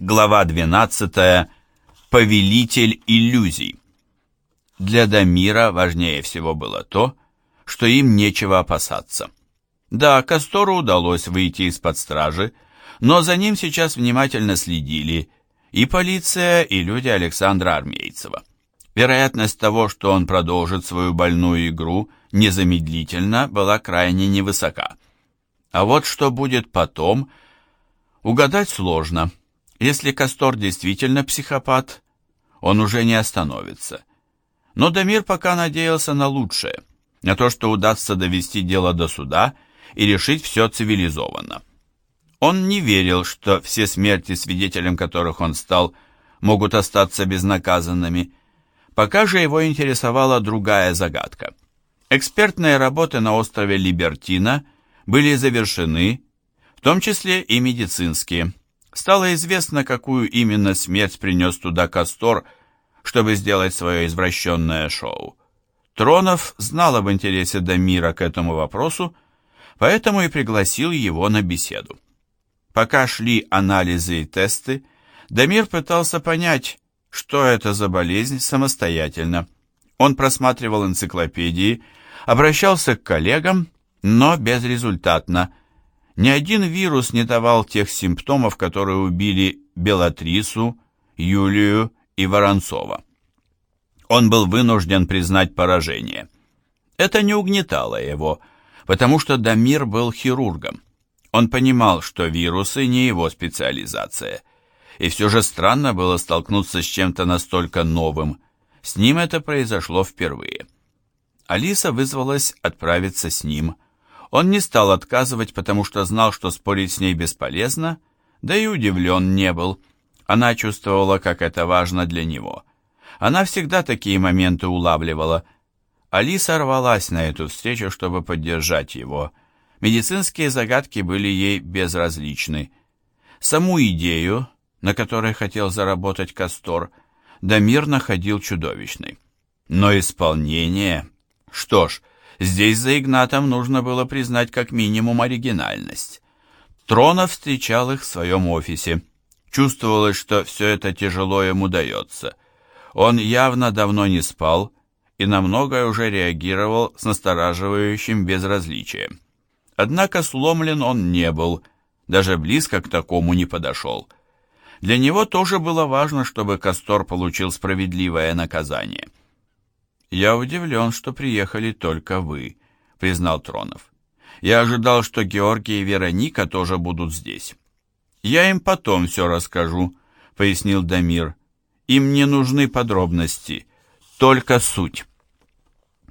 Глава 12. Повелитель иллюзий. Для Дамира важнее всего было то, что им нечего опасаться. Да, Кастору удалось выйти из-под стражи, но за ним сейчас внимательно следили и полиция, и люди Александра Армейцева. Вероятность того, что он продолжит свою больную игру незамедлительно, была крайне невысока. А вот что будет потом, угадать сложно – если Кастор действительно психопат, он уже не остановится. Но Дамир пока надеялся на лучшее, на то, что удастся довести дело до суда и решить все цивилизованно. Он не верил, что все смерти, свидетелем которых он стал, могут остаться безнаказанными. Пока же его интересовала другая загадка. Экспертные работы на острове Либертина были завершены, в том числе и медицинские – Стало известно, какую именно смерть принес туда Кастор, чтобы сделать свое извращенное шоу. Тронов знал об интересе Дамира к этому вопросу, поэтому и пригласил его на беседу. Пока шли анализы и тесты, Дамир пытался понять, что это за болезнь самостоятельно. Он просматривал энциклопедии, обращался к коллегам, но безрезультатно – ни один вирус не давал тех симптомов, которые убили Белатрису, Юлию и Воронцова. Он был вынужден признать поражение. Это не угнетало его, потому что Дамир был хирургом. Он понимал, что вирусы не его специализация. И все же странно было столкнуться с чем-то настолько новым. С ним это произошло впервые. Алиса вызвалась отправиться с ним – он не стал отказывать, потому что знал, что спорить с ней бесполезно, да и удивлен не был. Она чувствовала, как это важно для него. Она всегда такие моменты улавливала. Алиса рвалась на эту встречу, чтобы поддержать его. Медицинские загадки были ей безразличны. Саму идею, на которой хотел заработать Кастор, Дамир находил чудовищной. Но исполнение... Что ж, Здесь за Игнатом нужно было признать как минимум оригинальность. Тронов встречал их в своем офисе. Чувствовалось, что все это тяжело ему дается. Он явно давно не спал и на многое уже реагировал с настораживающим безразличием. Однако сломлен он не был, даже близко к такому не подошел. Для него тоже было важно, чтобы Кастор получил справедливое наказание. «Я удивлен, что приехали только вы», — признал Тронов. «Я ожидал, что Георгий и Вероника тоже будут здесь». «Я им потом все расскажу», — пояснил Дамир. «Им не нужны подробности, только суть».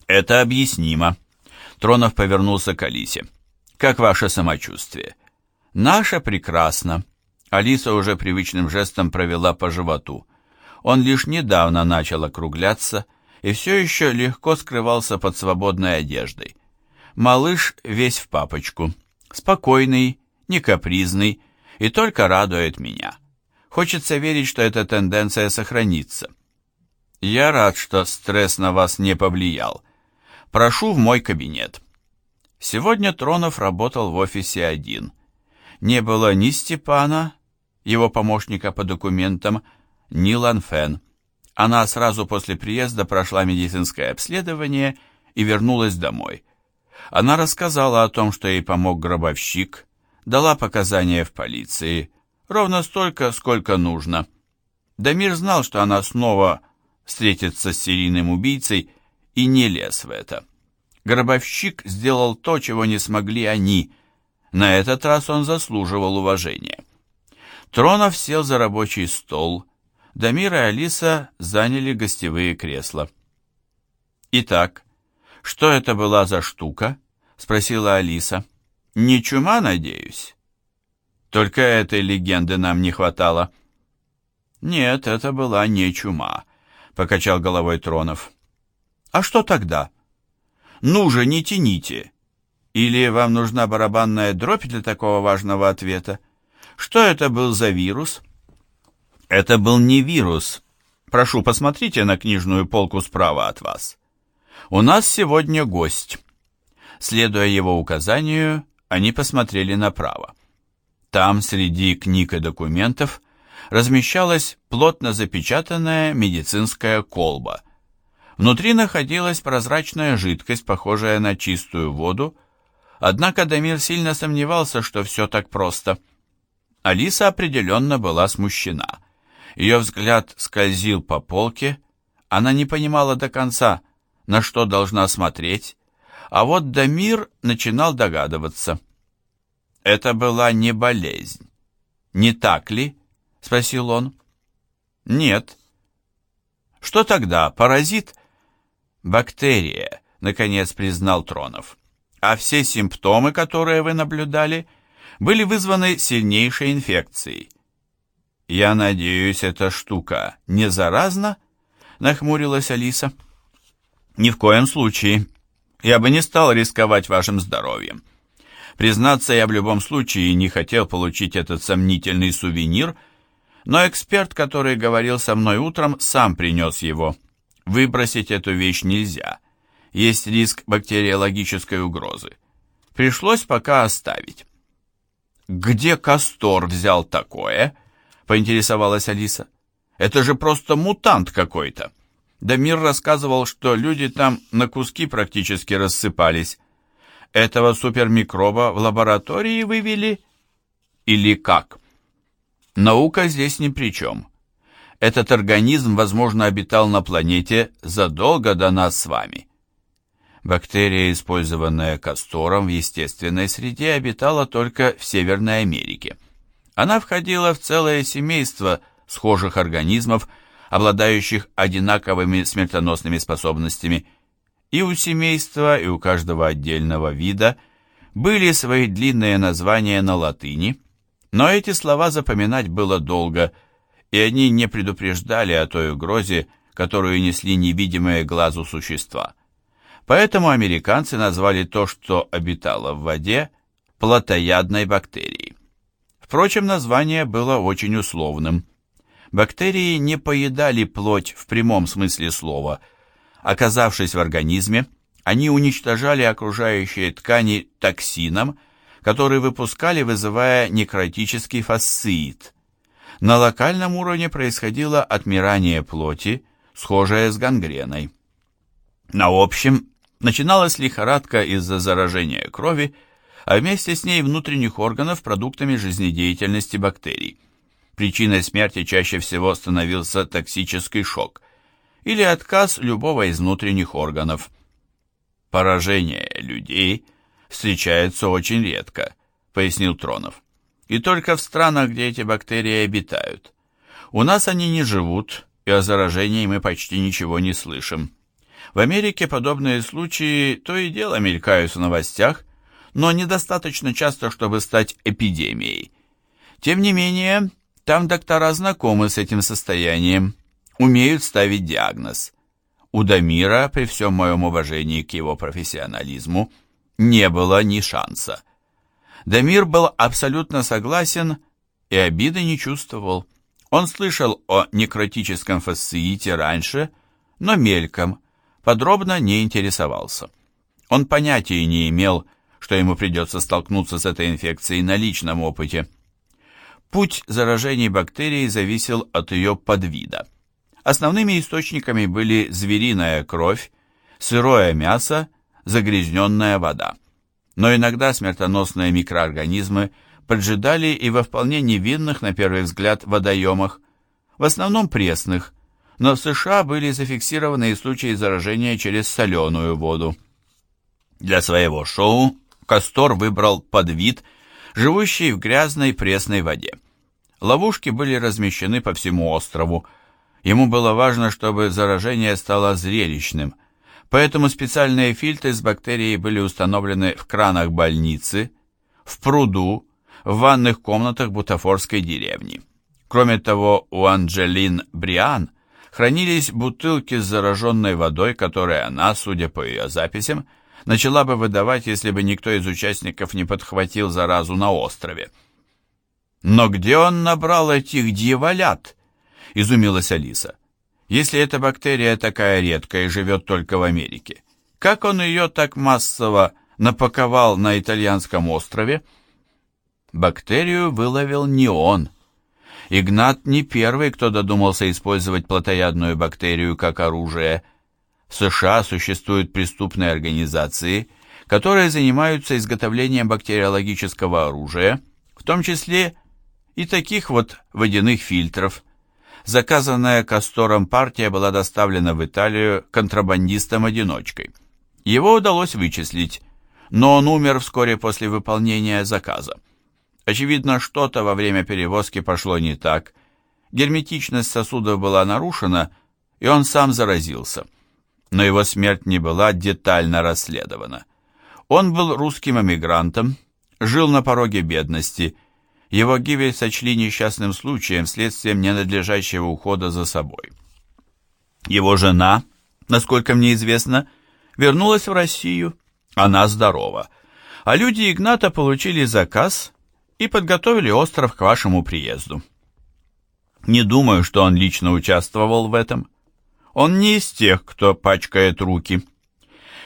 «Это объяснимо». Тронов повернулся к Алисе. «Как ваше самочувствие?» «Наше прекрасно». Алиса уже привычным жестом провела по животу. Он лишь недавно начал округляться, и все еще легко скрывался под свободной одеждой. Малыш весь в папочку, спокойный, не капризный и только радует меня. Хочется верить, что эта тенденция сохранится. Я рад, что стресс на вас не повлиял. Прошу в мой кабинет. Сегодня Тронов работал в офисе один. Не было ни Степана, его помощника по документам, ни Ланфен. Она сразу после приезда прошла медицинское обследование и вернулась домой. Она рассказала о том, что ей помог гробовщик, дала показания в полиции, ровно столько, сколько нужно. Дамир знал, что она снова встретится с серийным убийцей, и не лез в это. Гробовщик сделал то, чего не смогли они. На этот раз он заслуживал уважения. Тронов сел за рабочий стол, Дамир и Алиса заняли гостевые кресла. «Итак, что это была за штука?» — спросила Алиса. «Не чума, надеюсь?» «Только этой легенды нам не хватало». «Нет, это была не чума», — покачал головой Тронов. «А что тогда?» «Ну же, не тяните!» «Или вам нужна барабанная дробь для такого важного ответа? Что это был за вирус?» Это был не вирус. Прошу, посмотрите на книжную полку справа от вас. У нас сегодня гость. Следуя его указанию, они посмотрели направо. Там, среди книг и документов, размещалась плотно запечатанная медицинская колба. Внутри находилась прозрачная жидкость, похожая на чистую воду, однако Дамир сильно сомневался, что все так просто. Алиса определенно была смущена. Ее взгляд скользил по полке, она не понимала до конца, на что должна смотреть, а вот Дамир начинал догадываться. Это была не болезнь. Не так ли? Спросил он. Нет. Что тогда, паразит? Бактерия, наконец признал Тронов. А все симптомы, которые вы наблюдали, были вызваны сильнейшей инфекцией. Я надеюсь, эта штука не заразна? Нахмурилась Алиса. Ни в коем случае. Я бы не стал рисковать вашим здоровьем. Признаться, я в любом случае не хотел получить этот сомнительный сувенир, но эксперт, который говорил со мной утром, сам принес его. Выбросить эту вещь нельзя. Есть риск бактериологической угрозы. Пришлось пока оставить. «Где Кастор взял такое?» — поинтересовалась Алиса. «Это же просто мутант какой-то!» Дамир рассказывал, что люди там на куски практически рассыпались. Этого супермикроба в лаборатории вывели? Или как? Наука здесь ни при чем. Этот организм, возможно, обитал на планете задолго до нас с вами. Бактерия, использованная Кастором в естественной среде, обитала только в Северной Америке. Она входила в целое семейство схожих организмов, обладающих одинаковыми смертоносными способностями. И у семейства, и у каждого отдельного вида были свои длинные названия на латыни, но эти слова запоминать было долго, и они не предупреждали о той угрозе, которую несли невидимые глазу существа. Поэтому американцы назвали то, что обитало в воде, плотоядной бактерией. Впрочем, название было очень условным – Бактерии не поедали плоть в прямом смысле слова. Оказавшись в организме, они уничтожали окружающие ткани токсином, который выпускали, вызывая некротический фасциит. На локальном уровне происходило отмирание плоти, схожее с гангреной. На общем, начиналась лихорадка из-за заражения крови, а вместе с ней внутренних органов продуктами жизнедеятельности бактерий. Причиной смерти чаще всего становился токсический шок или отказ любого из внутренних органов. Поражение людей встречается очень редко, пояснил Тронов. И только в странах, где эти бактерии обитают. У нас они не живут, и о заражении мы почти ничего не слышим. В Америке подобные случаи то и дело мелькают в новостях, но недостаточно часто, чтобы стать эпидемией. Тем не менее, там доктора знакомы с этим состоянием, умеют ставить диагноз. У Дамира, при всем моем уважении к его профессионализму, не было ни шанса. Дамир был абсолютно согласен и обиды не чувствовал. Он слышал о некротическом фасциите раньше, но мельком, подробно не интересовался. Он понятия не имел, что ему придется столкнуться с этой инфекцией на личном опыте. Путь заражения бактерией зависел от ее подвида. Основными источниками были звериная кровь, сырое мясо, загрязненная вода. Но иногда смертоносные микроорганизмы поджидали и во вполне невинных, на первый взгляд, водоемах, в основном пресных, но в США были зафиксированы случаи заражения через соленую воду. Для своего шоу Кастор выбрал подвид, живущий в грязной пресной воде. Ловушки были размещены по всему острову. Ему было важно, чтобы заражение стало зрелищным, поэтому специальные фильтры с бактерией были установлены в кранах больницы, в пруду, в ванных комнатах бутафорской деревни. Кроме того, у Анджелин Бриан хранились бутылки с зараженной водой, которые она, судя по ее записям, начала бы выдавать, если бы никто из участников не подхватил заразу на острове. «Но где он набрал этих дьяволят?» — изумилась Алиса. «Если эта бактерия такая редкая и живет только в Америке, как он ее так массово напаковал на итальянском острове?» Бактерию выловил не он. Игнат не первый, кто додумался использовать плотоядную бактерию как оружие. В США существуют преступные организации, которые занимаются изготовлением бактериологического оружия, в том числе и таких вот водяных фильтров. Заказанная Кастором партия была доставлена в Италию контрабандистом-одиночкой. Его удалось вычислить, но он умер вскоре после выполнения заказа. Очевидно, что-то во время перевозки пошло не так. Герметичность сосудов была нарушена, и он сам заразился. Но его смерть не была детально расследована. Он был русским эмигрантом, жил на пороге бедности. Его гибель сочли несчастным случаем следствием ненадлежащего ухода за собой. Его жена, насколько мне известно, вернулась в Россию. Она здорова. А люди Игната получили заказ и подготовили остров к вашему приезду. Не думаю, что он лично участвовал в этом. Он не из тех, кто пачкает руки.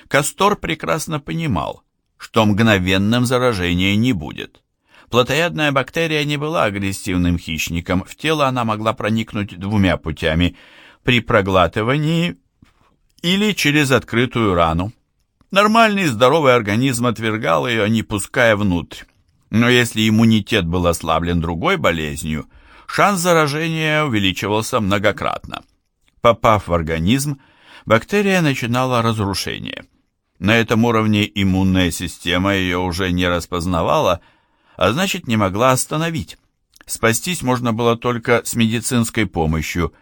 Кастор прекрасно понимал, что мгновенным заражения не будет. Плотоядная бактерия не была агрессивным хищником, в тело она могла проникнуть двумя путями – при проглатывании или через открытую рану. Нормальный здоровый организм отвергал ее, не пуская внутрь. Но если иммунитет был ослаблен другой болезнью, шанс заражения увеличивался многократно. Попав в организм, бактерия начинала разрушение. На этом уровне иммунная система ее уже не распознавала, а значит не могла остановить. Спастись можно было только с медицинской помощью.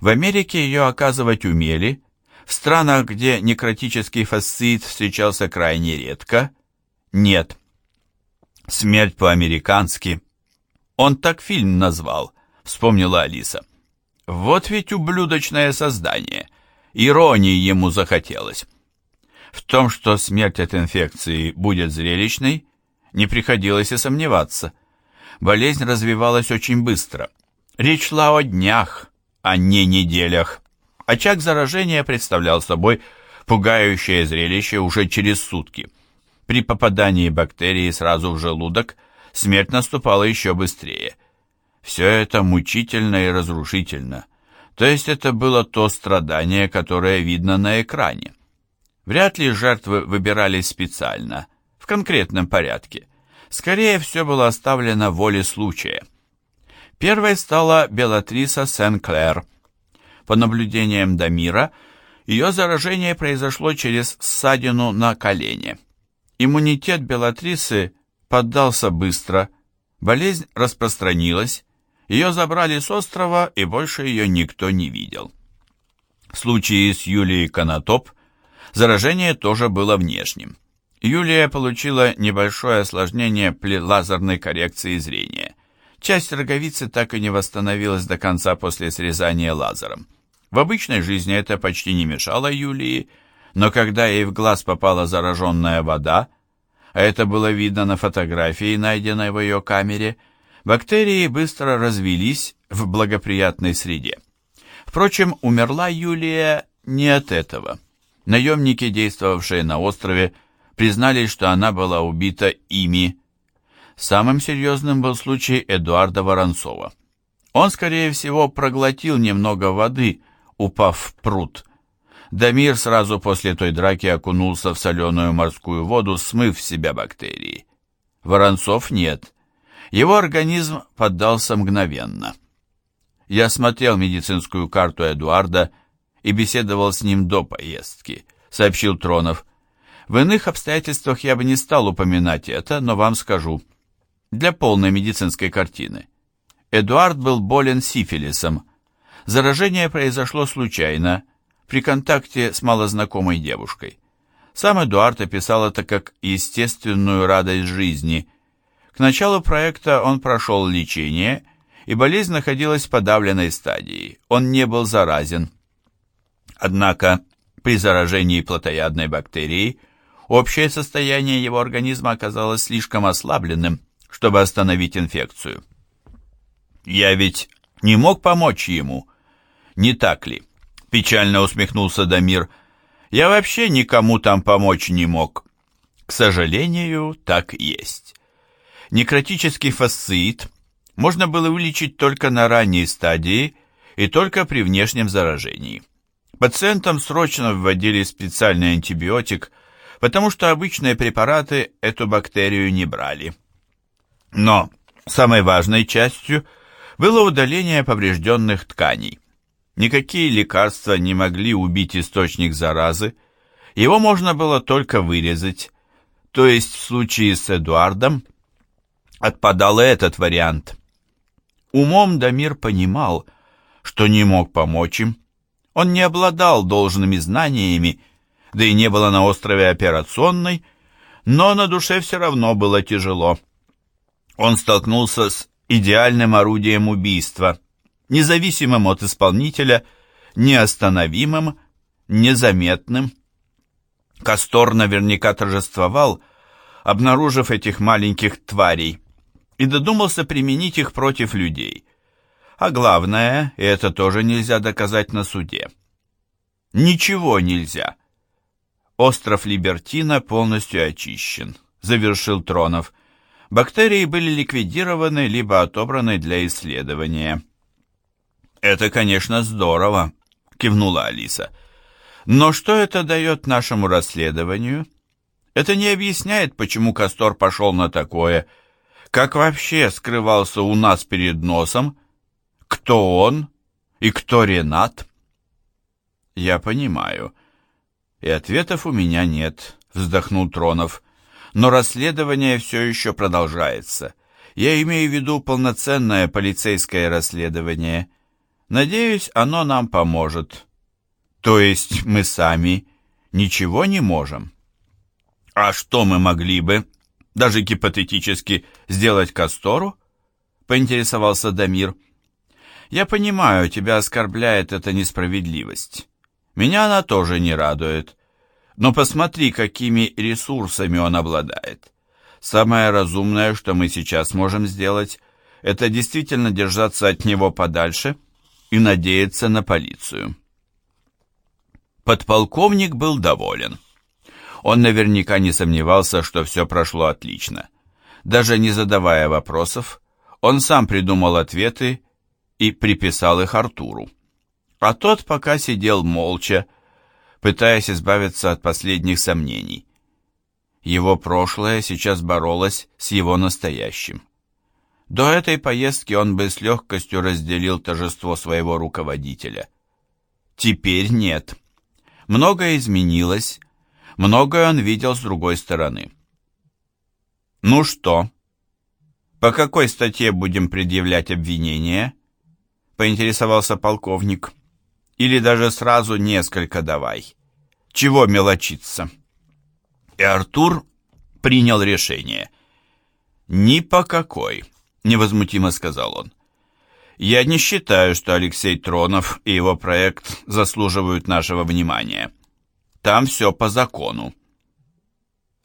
В Америке ее оказывать умели, в странах, где некротический фасцит встречался крайне редко, нет. Смерть по-американски. Он так фильм назвал, вспомнила Алиса. Вот ведь ублюдочное создание. Иронии ему захотелось. В том, что смерть от инфекции будет зрелищной, не приходилось и сомневаться. Болезнь развивалась очень быстро. Речь шла о днях, а не неделях. Очаг заражения представлял собой пугающее зрелище уже через сутки – при попадании бактерии сразу в желудок смерть наступала еще быстрее. Все это мучительно и разрушительно. То есть это было то страдание, которое видно на экране. Вряд ли жертвы выбирались специально, в конкретном порядке. Скорее, все было оставлено воле случая. Первой стала Белатриса Сен-Клэр. По наблюдениям Дамира, ее заражение произошло через ссадину на колене. Иммунитет Белатрисы поддался быстро, болезнь распространилась, ее забрали с острова, и больше ее никто не видел. В случае с Юлией Конотоп заражение тоже было внешним. Юлия получила небольшое осложнение при лазерной коррекции зрения. Часть роговицы так и не восстановилась до конца после срезания лазером. В обычной жизни это почти не мешало Юлии, но когда ей в глаз попала зараженная вода, а это было видно на фотографии, найденной в ее камере, бактерии быстро развелись в благоприятной среде. Впрочем, умерла Юлия не от этого. Наемники, действовавшие на острове, признались, что она была убита ими. Самым серьезным был случай Эдуарда Воронцова. Он, скорее всего, проглотил немного воды, упав в пруд – Дамир сразу после той драки окунулся в соленую морскую воду, смыв в себя бактерии. Воронцов нет. Его организм поддался мгновенно. Я смотрел медицинскую карту Эдуарда и беседовал с ним до поездки, сообщил Тронов. В иных обстоятельствах я бы не стал упоминать это, но вам скажу. Для полной медицинской картины. Эдуард был болен сифилисом. Заражение произошло случайно, при контакте с малознакомой девушкой. Сам Эдуард описал это как естественную радость жизни. К началу проекта он прошел лечение, и болезнь находилась в подавленной стадии. Он не был заразен. Однако при заражении плотоядной бактерией общее состояние его организма оказалось слишком ослабленным, чтобы остановить инфекцию. «Я ведь не мог помочь ему, не так ли?» Печально усмехнулся Дамир. Я вообще никому там помочь не мог. К сожалению, так есть. Некротический фасциит можно было вылечить только на ранней стадии и только при внешнем заражении. Пациентам срочно вводили специальный антибиотик, потому что обычные препараты эту бактерию не брали. Но самой важной частью было удаление поврежденных тканей. Никакие лекарства не могли убить источник заразы, его можно было только вырезать, то есть в случае с Эдуардом отпадал и этот вариант. Умом Дамир понимал, что не мог помочь им, он не обладал должными знаниями, да и не было на острове операционной, но на душе все равно было тяжело. Он столкнулся с идеальным орудием убийства, независимым от исполнителя, неостановимым, незаметным. Кастор наверняка торжествовал, обнаружив этих маленьких тварей, и додумался применить их против людей. А главное, и это тоже нельзя доказать на суде. Ничего нельзя. Остров Либертина полностью очищен, завершил Тронов. Бактерии были ликвидированы либо отобраны для исследования. «Это, конечно, здорово», — кивнула Алиса. «Но что это дает нашему расследованию? Это не объясняет, почему Кастор пошел на такое, как вообще скрывался у нас перед носом, кто он и кто Ренат». «Я понимаю. И ответов у меня нет», — вздохнул Тронов. «Но расследование все еще продолжается. Я имею в виду полноценное полицейское расследование». Надеюсь, оно нам поможет. То есть мы сами ничего не можем. А что мы могли бы, даже гипотетически, сделать Кастору? Поинтересовался Дамир. Я понимаю, тебя оскорбляет эта несправедливость. Меня она тоже не радует. Но посмотри, какими ресурсами он обладает. Самое разумное, что мы сейчас можем сделать, это действительно держаться от него подальше – и надеяться на полицию. Подполковник был доволен. Он наверняка не сомневался, что все прошло отлично. Даже не задавая вопросов, он сам придумал ответы и приписал их Артуру. А тот пока сидел молча, пытаясь избавиться от последних сомнений. Его прошлое сейчас боролось с его настоящим. До этой поездки он бы с легкостью разделил торжество своего руководителя. Теперь нет. Многое изменилось, многое он видел с другой стороны. «Ну что, по какой статье будем предъявлять обвинения?» — поинтересовался полковник. «Или даже сразу несколько давай. Чего мелочиться?» И Артур принял решение. «Ни по какой». — невозмутимо сказал он. «Я не считаю, что Алексей Тронов и его проект заслуживают нашего внимания. Там все по закону».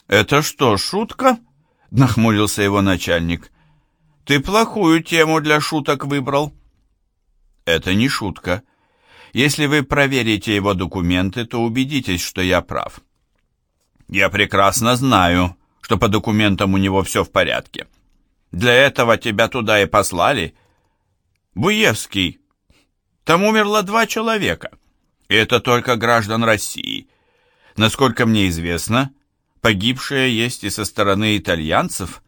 «Это что, шутка?» — нахмурился его начальник. «Ты плохую тему для шуток выбрал». «Это не шутка. Если вы проверите его документы, то убедитесь, что я прав». «Я прекрасно знаю, что по документам у него все в порядке». Для этого тебя туда и послали. Буевский. Там умерло два человека. И это только граждан России. Насколько мне известно, погибшие есть и со стороны итальянцев,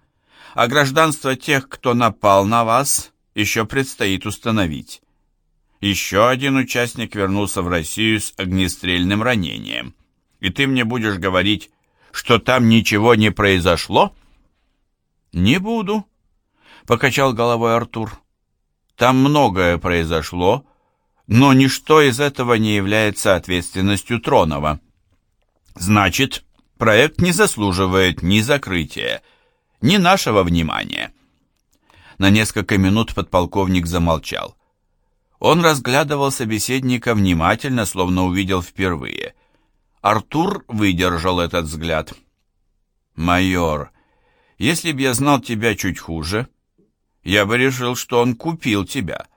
а гражданство тех, кто напал на вас, еще предстоит установить. Еще один участник вернулся в Россию с огнестрельным ранением. И ты мне будешь говорить, что там ничего не произошло? Не буду, покачал головой Артур. Там многое произошло, но ничто из этого не является ответственностью Тронова. Значит, проект не заслуживает ни закрытия, ни нашего внимания. На несколько минут подполковник замолчал. Он разглядывал собеседника внимательно, словно увидел впервые. Артур выдержал этот взгляд. «Майор, если б я знал тебя чуть хуже, я бы решил, что он купил тебя.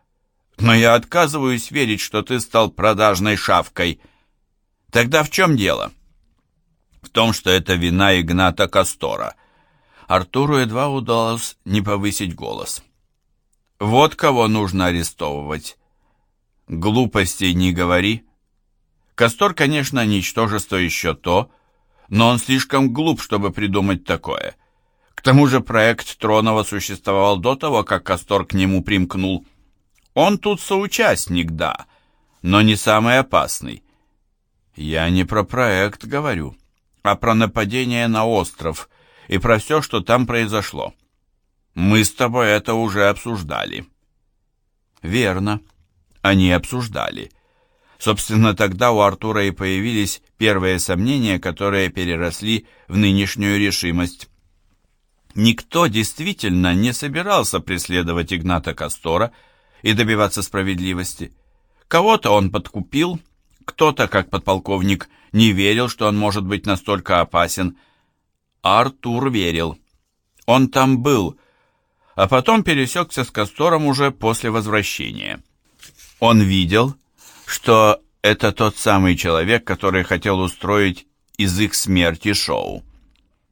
Но я отказываюсь верить, что ты стал продажной шавкой. Тогда в чем дело? В том, что это вина Игната Кастора. Артуру едва удалось не повысить голос. Вот кого нужно арестовывать. Глупостей не говори. Кастор, конечно, ничтожество еще то, но он слишком глуп, чтобы придумать такое. К тому же проект Тронова существовал до того, как Кастор к нему примкнул. Он тут соучастник, да, но не самый опасный. Я не про проект говорю, а про нападение на остров и про все, что там произошло. Мы с тобой это уже обсуждали. Верно, они обсуждали. Собственно, тогда у Артура и появились первые сомнения, которые переросли в нынешнюю решимость. Никто действительно не собирался преследовать Игната Кастора и добиваться справедливости. Кого-то он подкупил, кто-то, как подполковник, не верил, что он может быть настолько опасен. Артур верил. Он там был, а потом пересекся с Кастором уже после возвращения. Он видел, что это тот самый человек, который хотел устроить из их смерти шоу.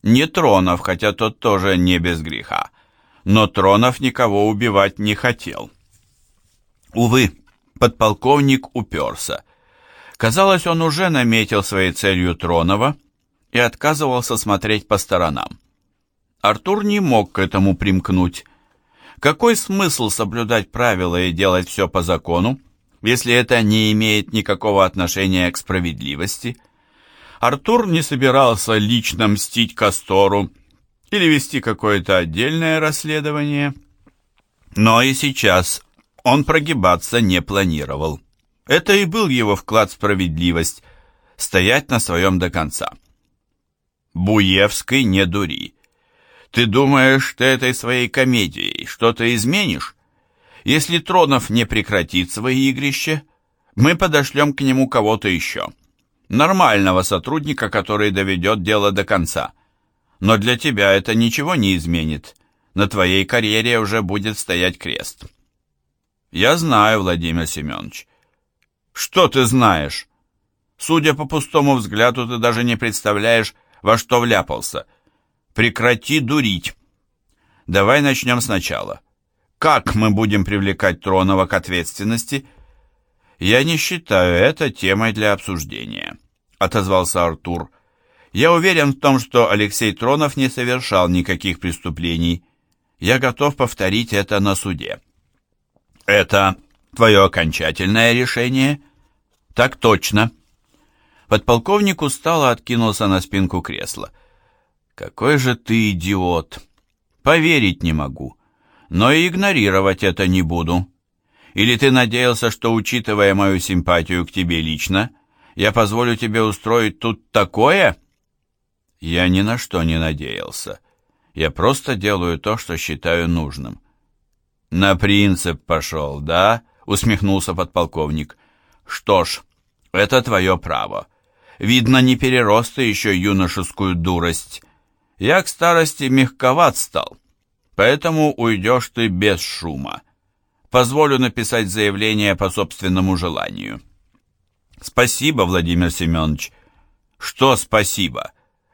Не Тронов, хотя тот тоже не без греха, но Тронов никого убивать не хотел. Увы, подполковник уперся. Казалось, он уже наметил своей целью Тронова и отказывался смотреть по сторонам. Артур не мог к этому примкнуть. Какой смысл соблюдать правила и делать все по закону, если это не имеет никакого отношения к справедливости? Артур не собирался лично мстить Кастору или вести какое-то отдельное расследование, но и сейчас он прогибаться не планировал. Это и был его вклад в справедливость – стоять на своем до конца. Буевский не дури. Ты думаешь, ты этой своей комедией что-то изменишь? Если Тронов не прекратит свои игрища, мы подошлем к нему кого-то еще. Нормального сотрудника, который доведет дело до конца. Но для тебя это ничего не изменит. На твоей карьере уже будет стоять крест. Я знаю, Владимир Семенович. Что ты знаешь? Судя по пустому взгляду, ты даже не представляешь, во что вляпался – Прекрати дурить. Давай начнем сначала. Как мы будем привлекать Тронова к ответственности? Я не считаю это темой для обсуждения, отозвался Артур. Я уверен в том, что Алексей Тронов не совершал никаких преступлений. Я готов повторить это на суде. Это твое окончательное решение? Так точно. Подполковник устало откинулся на спинку кресла. Какой же ты идиот! Поверить не могу, но и игнорировать это не буду. Или ты надеялся, что, учитывая мою симпатию к тебе лично, я позволю тебе устроить тут такое? Я ни на что не надеялся. Я просто делаю то, что считаю нужным. На принцип пошел, да? Усмехнулся подполковник. Что ж, это твое право. Видно, не перерос ты еще юношескую дурость. Я к старости мягковат стал, поэтому уйдешь ты без шума. Позволю написать заявление по собственному желанию. Спасибо, Владимир Семенович. Что спасибо?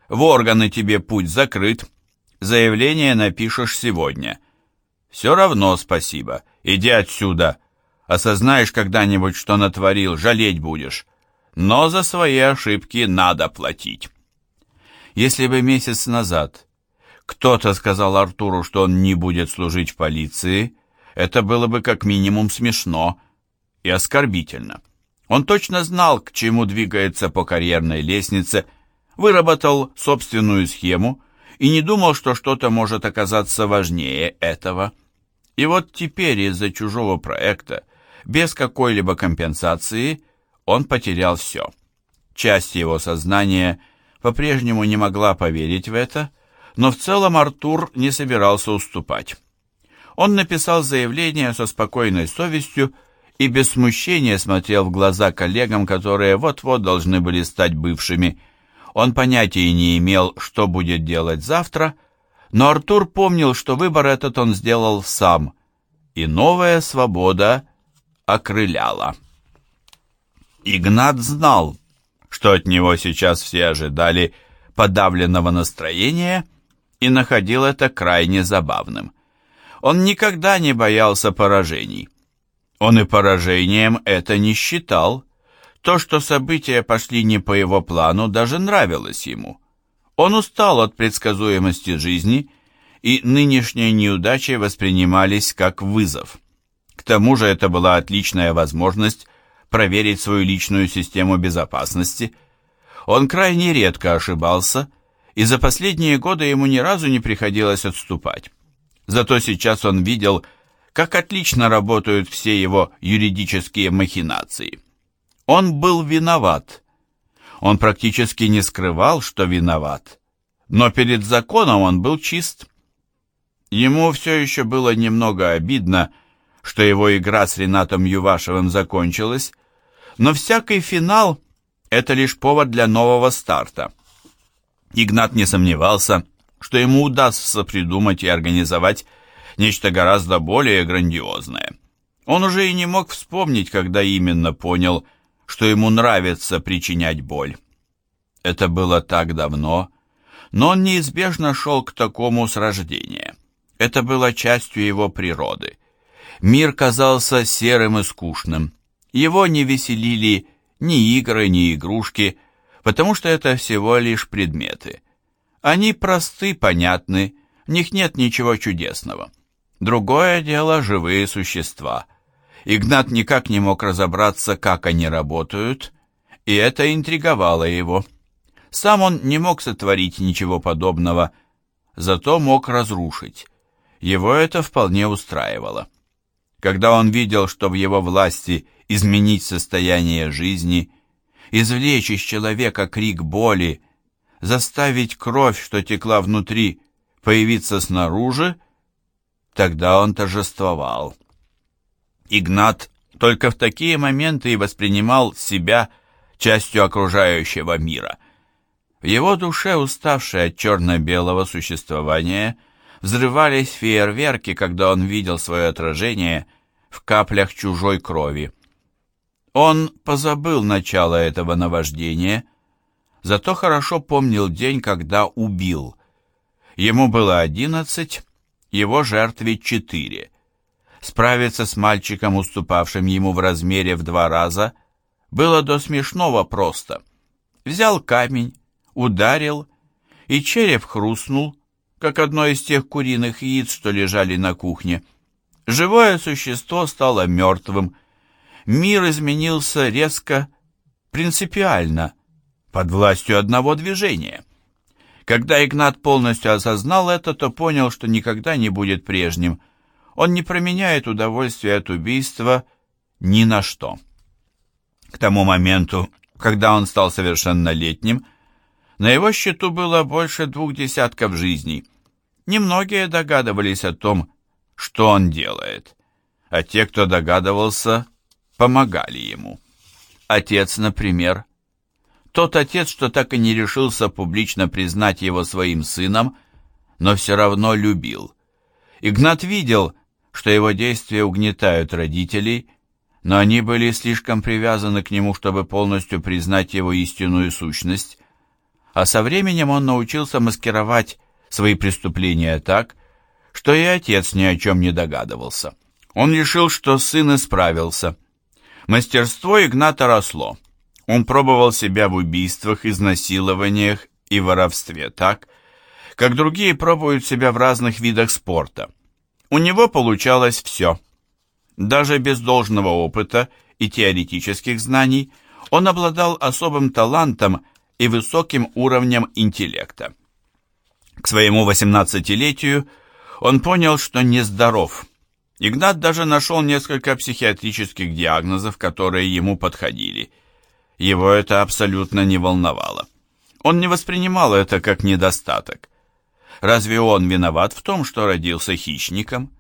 В органы тебе путь закрыт. Заявление напишешь сегодня. Все равно спасибо. Иди отсюда. Осознаешь когда-нибудь, что натворил, жалеть будешь. Но за свои ошибки надо платить. Если бы месяц назад кто-то сказал Артуру, что он не будет служить в полиции, это было бы как минимум смешно и оскорбительно. Он точно знал, к чему двигается по карьерной лестнице, выработал собственную схему и не думал, что что-то может оказаться важнее этого. И вот теперь из-за чужого проекта, без какой-либо компенсации, он потерял все. Часть его сознания – по-прежнему не могла поверить в это, но в целом Артур не собирался уступать. Он написал заявление со спокойной совестью и без смущения смотрел в глаза коллегам, которые вот-вот должны были стать бывшими. Он понятия не имел, что будет делать завтра, но Артур помнил, что выбор этот он сделал сам, и новая свобода окрыляла. Игнат знал, что от него сейчас все ожидали подавленного настроения, и находил это крайне забавным. Он никогда не боялся поражений. Он и поражением это не считал. То, что события пошли не по его плану, даже нравилось ему. Он устал от предсказуемости жизни, и нынешние неудачи воспринимались как вызов. Тому же это была отличная возможность проверить свою личную систему безопасности. Он крайне редко ошибался, и за последние годы ему ни разу не приходилось отступать. Зато сейчас он видел, как отлично работают все его юридические махинации. Он был виноват. Он практически не скрывал, что виноват. Но перед законом он был чист. Ему все еще было немного обидно, что его игра с Ренатом Ювашевым закончилась, но всякий финал – это лишь повод для нового старта. Игнат не сомневался, что ему удастся придумать и организовать нечто гораздо более грандиозное. Он уже и не мог вспомнить, когда именно понял, что ему нравится причинять боль. Это было так давно, но он неизбежно шел к такому с рождения. Это было частью его природы. Мир казался серым и скучным. Его не веселили ни игры, ни игрушки, потому что это всего лишь предметы. Они просты, понятны, в них нет ничего чудесного. Другое дело – живые существа. Игнат никак не мог разобраться, как они работают, и это интриговало его. Сам он не мог сотворить ничего подобного, зато мог разрушить. Его это вполне устраивало. Когда он видел, что в его власти изменить состояние жизни, извлечь из человека крик боли, заставить кровь, что текла внутри, появиться снаружи, тогда он торжествовал. Игнат только в такие моменты и воспринимал себя частью окружающего мира. В его душе, уставшей от черно-белого существования, взрывались фейерверки, когда он видел свое отражение в каплях чужой крови. Он позабыл начало этого наваждения, зато хорошо помнил день, когда убил. Ему было одиннадцать, его жертве четыре. Справиться с мальчиком, уступавшим ему в размере в два раза, было до смешного просто. Взял камень, ударил, и череп хрустнул, как одно из тех куриных яиц, что лежали на кухне. Живое существо стало мертвым. Мир изменился резко, принципиально, под властью одного движения. Когда Игнат полностью осознал это, то понял, что никогда не будет прежним. Он не променяет удовольствие от убийства ни на что. К тому моменту, когда он стал совершеннолетним, на его счету было больше двух десятков жизней. Немногие догадывались о том, что он делает, а те, кто догадывался, помогали ему. Отец, например, тот отец, что так и не решился публично признать его своим сыном, но все равно любил. Игнат видел, что его действия угнетают родителей, но они были слишком привязаны к нему, чтобы полностью признать его истинную сущность, а со временем он научился маскировать свои преступления так, что и отец ни о чем не догадывался. Он решил, что сын исправился. Мастерство Игната росло. Он пробовал себя в убийствах, изнасилованиях и воровстве так, как другие пробуют себя в разных видах спорта. У него получалось все. Даже без должного опыта и теоретических знаний он обладал особым талантом и высоким уровнем интеллекта. К своему 18-летию он понял, что нездоров. Игнат даже нашел несколько психиатрических диагнозов, которые ему подходили – его это абсолютно не волновало. Он не воспринимал это как недостаток. Разве он виноват в том, что родился хищником?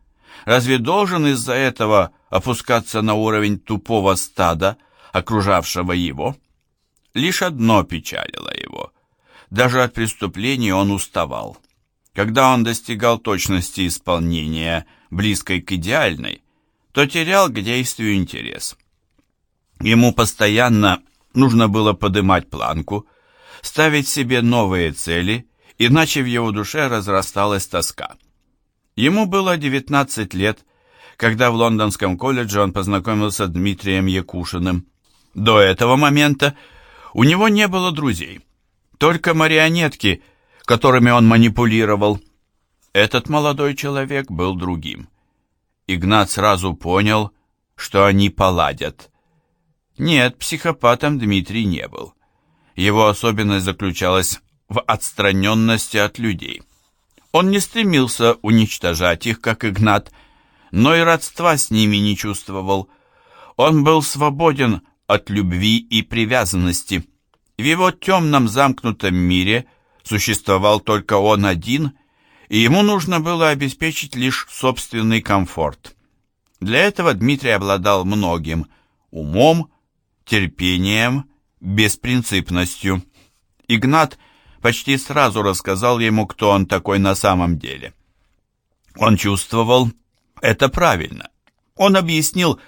Разве должен из-за этого опускаться на уровень тупого стада, окружавшего его? Лишь одно печалило его. Даже от преступлений он уставал. Когда он достигал точности исполнения, близкой к идеальной, то терял к действию интерес. Ему постоянно Нужно было подымать планку, ставить себе новые цели, иначе в его душе разрасталась тоска. Ему было 19 лет, когда в лондонском колледже он познакомился с Дмитрием Якушиным. До этого момента у него не было друзей, только марионетки, которыми он манипулировал. Этот молодой человек был другим. Игнат сразу понял, что они поладят. Нет, психопатом Дмитрий не был. Его особенность заключалась в отстраненности от людей. Он не стремился уничтожать их, как Игнат, но и родства с ними не чувствовал. Он был свободен от любви и привязанности. В его темном замкнутом мире существовал только он один, и ему нужно было обеспечить лишь собственный комфорт. Для этого Дмитрий обладал многим – умом, терпением, беспринципностью. Игнат почти сразу рассказал ему, кто он такой на самом деле. Он чувствовал, это правильно. Он объяснил,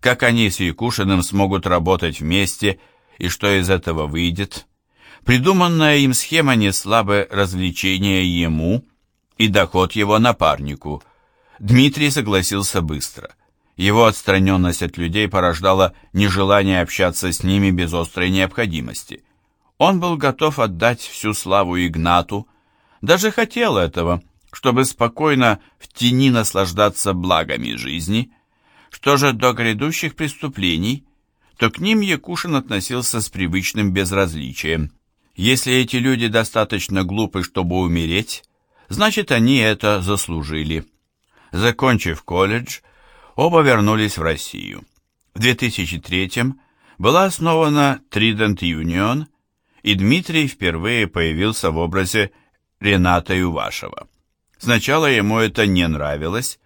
как они с Якушиным смогут работать вместе и что из этого выйдет. Придуманная им схема несла бы развлечение ему и доход его напарнику. Дмитрий согласился быстро. Его отстраненность от людей порождала нежелание общаться с ними без острой необходимости. Он был готов отдать всю славу Игнату, даже хотел этого, чтобы спокойно в тени наслаждаться благами жизни. Что же до грядущих преступлений, то к ним Якушин относился с привычным безразличием. Если эти люди достаточно глупы, чтобы умереть, значит, они это заслужили. Закончив колледж, оба вернулись в Россию. В 2003 была основана Trident Union, и Дмитрий впервые появился в образе Рената Ювашева. Сначала ему это не нравилось,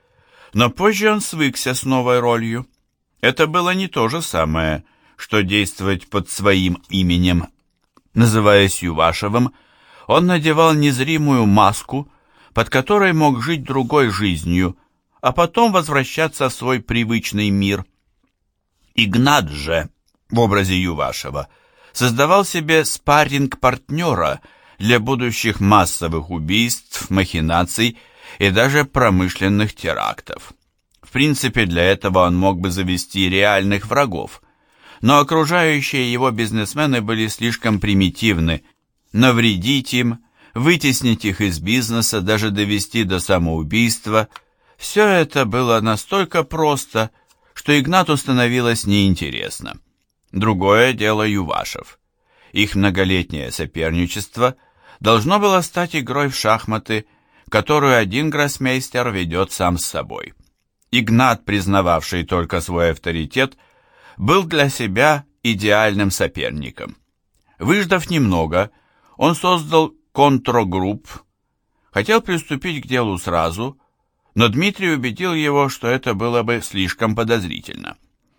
но позже он свыкся с новой ролью. Это было не то же самое, что действовать под своим именем. Называясь Ювашевым, он надевал незримую маску, под которой мог жить другой жизнью, а потом возвращаться в свой привычный мир. Игнат же, в образе Ювашева, создавал себе спарринг-партнера для будущих массовых убийств, махинаций и даже промышленных терактов. В принципе, для этого он мог бы завести реальных врагов, но окружающие его бизнесмены были слишком примитивны, навредить им, вытеснить их из бизнеса, даже довести до самоубийства – все это было настолько просто, что Игнату становилось неинтересно. Другое дело Ювашев. Их многолетнее соперничество должно было стать игрой в шахматы, которую один гроссмейстер ведет сам с собой. Игнат, признававший только свой авторитет, был для себя идеальным соперником. Выждав немного, он создал контрогрупп, хотел приступить к делу сразу, но Дмитрий убедил его, что это было бы слишком подозрительно.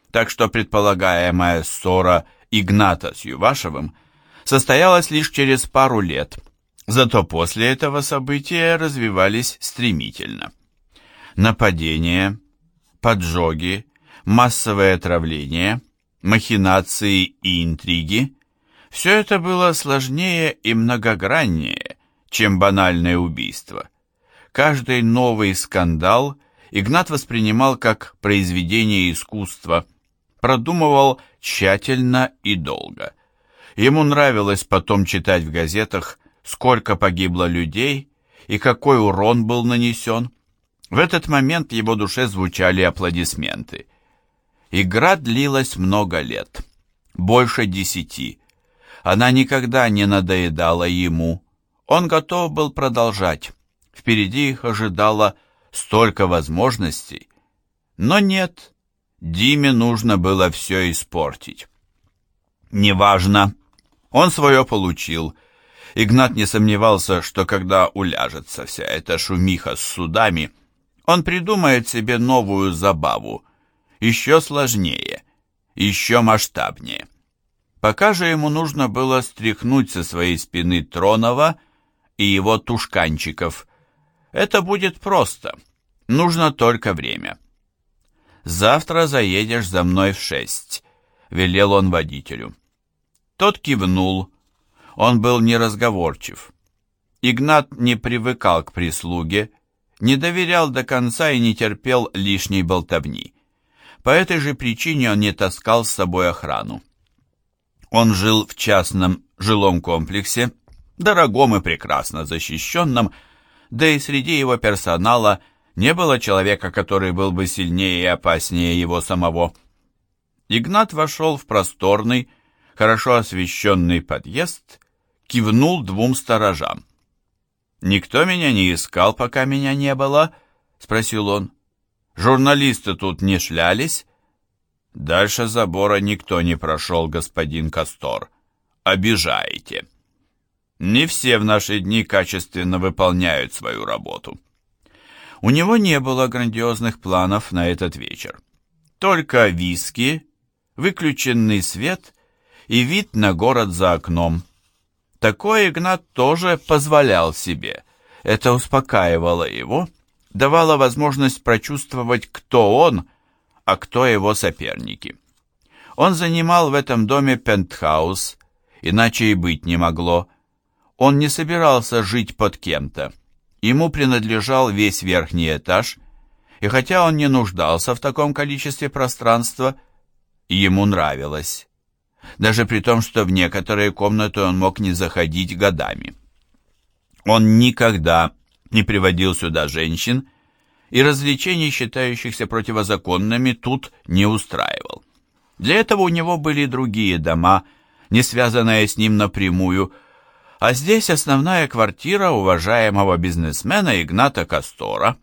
Так что предполагаемая ссора Игната с Ювашевым состоялась лишь через пару лет, зато после этого события развивались стремительно. Нападения, поджоги, массовое отравление, махинации и интриги – все это было сложнее и многограннее, чем банальное убийство. Каждый новый скандал Игнат воспринимал как произведение искусства, продумывал тщательно и долго. Ему нравилось потом читать в газетах, сколько погибло людей и какой урон был нанесен. В этот момент в его душе звучали аплодисменты. Игра длилась много лет, больше десяти. Она никогда не надоедала ему. Он готов был продолжать. Впереди их ожидало столько возможностей. Но нет, Диме нужно было все испортить. Неважно, он свое получил. Игнат не сомневался, что когда уляжется вся эта шумиха с судами, он придумает себе новую забаву, еще сложнее, еще масштабнее. Пока же ему нужно было стряхнуть со своей спины Тронова и его тушканчиков – это будет просто. Нужно только время. «Завтра заедешь за мной в шесть», — велел он водителю. Тот кивнул. Он был неразговорчив. Игнат не привыкал к прислуге, не доверял до конца и не терпел лишней болтовни. По этой же причине он не таскал с собой охрану. Он жил в частном жилом комплексе, дорогом и прекрасно защищенном, да и среди его персонала не было человека, который был бы сильнее и опаснее его самого. Игнат вошел в просторный, хорошо освещенный подъезд, кивнул двум сторожам. «Никто меня не искал, пока меня не было?» — спросил он. «Журналисты тут не шлялись?» «Дальше забора никто не прошел, господин Кастор. Обижаете». «Не все в наши дни качественно выполняют свою работу». У него не было грандиозных планов на этот вечер. Только виски, выключенный свет и вид на город за окном. Такой Игнат тоже позволял себе. Это успокаивало его, давало возможность прочувствовать, кто он, а кто его соперники. Он занимал в этом доме пентхаус, иначе и быть не могло. Он не собирался жить под кем-то. Ему принадлежал весь верхний этаж, и хотя он не нуждался в таком количестве пространства, ему нравилось. Даже при том, что в некоторые комнаты он мог не заходить годами. Он никогда не приводил сюда женщин, и развлечений, считающихся противозаконными, тут не устраивал. Для этого у него были другие дома, не связанные с ним напрямую, а здесь основная квартира уважаемого бизнесмена Игната Кастора,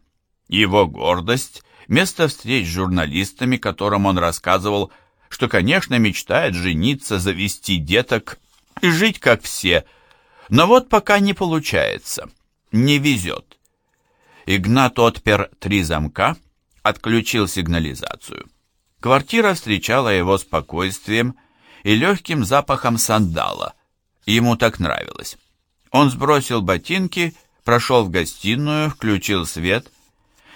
его гордость, место встреч с журналистами, которым он рассказывал, что, конечно, мечтает жениться, завести деток и жить как все, но вот пока не получается, не везет. Игнат отпер три замка, отключил сигнализацию. Квартира встречала его спокойствием и легким запахом сандала. Ему так нравилось. Он сбросил ботинки, прошел в гостиную, включил свет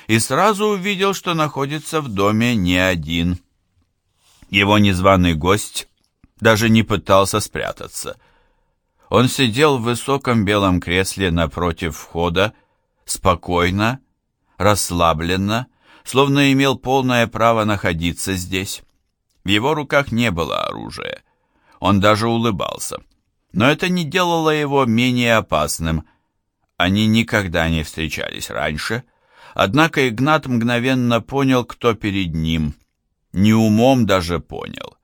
и сразу увидел, что находится в доме не один. Его незваный гость даже не пытался спрятаться. Он сидел в высоком белом кресле напротив входа, спокойно, расслабленно, словно имел полное право находиться здесь. В его руках не было оружия. Он даже улыбался. Но это не делало его менее опасным. Они никогда не встречались раньше. Однако Игнат мгновенно понял, кто перед ним. Не умом даже понял,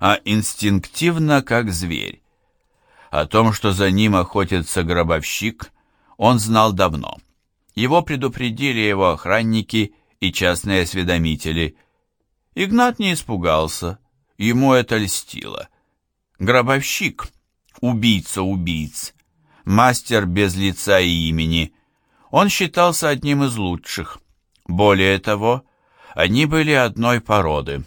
а инстинктивно, как зверь. О том, что за ним охотится гробовщик, он знал давно. Его предупредили его охранники и частные осведомители. Игнат не испугался, ему это льстило. Гробовщик, убийца убийц, мастер без лица и имени. Он считался одним из лучших. Более того, они были одной породы.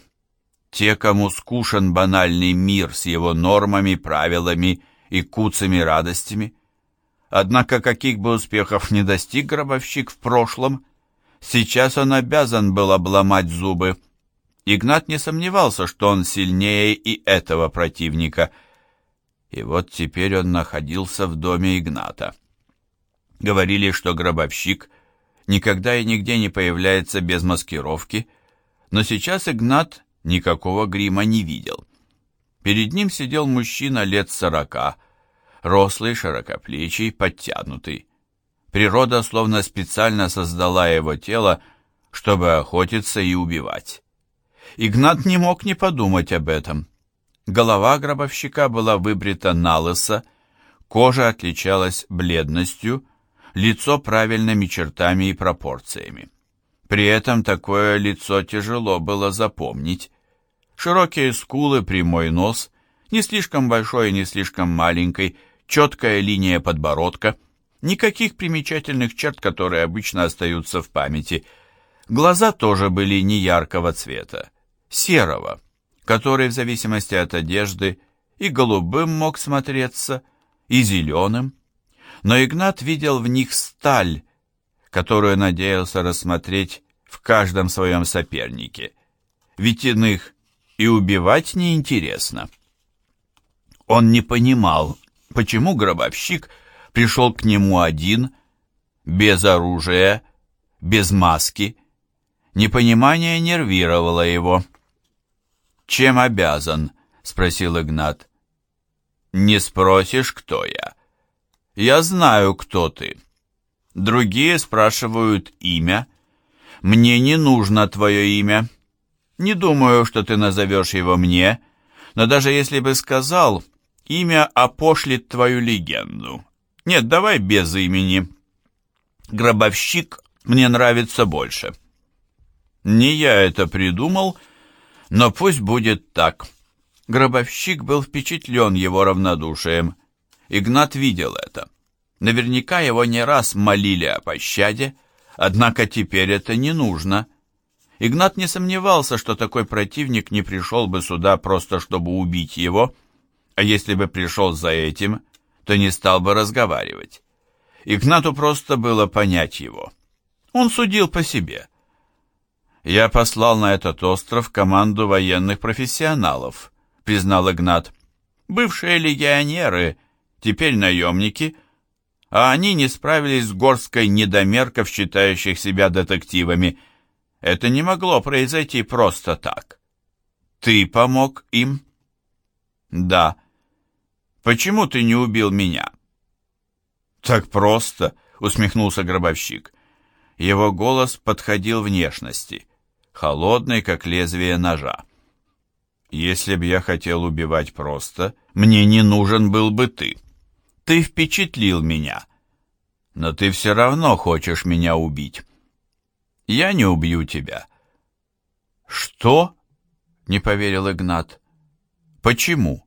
Те, кому скушен банальный мир с его нормами, правилами и куцами радостями – Однако каких бы успехов не достиг гробовщик в прошлом, сейчас он обязан был обломать зубы. Игнат не сомневался, что он сильнее и этого противника. И вот теперь он находился в доме Игната. Говорили, что гробовщик никогда и нигде не появляется без маскировки, но сейчас Игнат никакого грима не видел. Перед ним сидел мужчина лет сорока, рослый, широкоплечий, подтянутый. Природа словно специально создала его тело, чтобы охотиться и убивать. Игнат не мог не подумать об этом. Голова гробовщика была выбрита на лысо, кожа отличалась бледностью, лицо правильными чертами и пропорциями. При этом такое лицо тяжело было запомнить. Широкие скулы, прямой нос, не слишком большой и не слишком маленький, четкая линия подбородка, никаких примечательных черт, которые обычно остаются в памяти. Глаза тоже были не яркого цвета, серого, который в зависимости от одежды и голубым мог смотреться, и зеленым. Но Игнат видел в них сталь, которую надеялся рассмотреть в каждом своем сопернике. Ведь иных и убивать неинтересно. Он не понимал, почему гробовщик пришел к нему один, без оружия, без маски. Непонимание нервировало его. «Чем обязан?» — спросил Игнат. «Не спросишь, кто я?» «Я знаю, кто ты. Другие спрашивают имя. Мне не нужно твое имя. Не думаю, что ты назовешь его мне, но даже если бы сказал, имя опошлит твою легенду. Нет, давай без имени. Гробовщик мне нравится больше». Не я это придумал, но пусть будет так. Гробовщик был впечатлен его равнодушием. Игнат видел это. Наверняка его не раз молили о пощаде, однако теперь это не нужно. Игнат не сомневался, что такой противник не пришел бы сюда просто чтобы убить его, а если бы пришел за этим, то не стал бы разговаривать. Игнату просто было понять его. Он судил по себе. «Я послал на этот остров команду военных профессионалов», — признал Игнат. «Бывшие легионеры, теперь наемники, а они не справились с горской недомерков, считающих себя детективами. Это не могло произойти просто так. Ты помог им?» «Да». «Почему ты не убил меня?» «Так просто», — усмехнулся гробовщик. Его голос подходил внешности холодный, как лезвие ножа. Если б я хотел убивать просто, мне не нужен был бы ты. Ты впечатлил меня. Но ты все равно хочешь меня убить. Я не убью тебя. Что? Не поверил Игнат. Почему?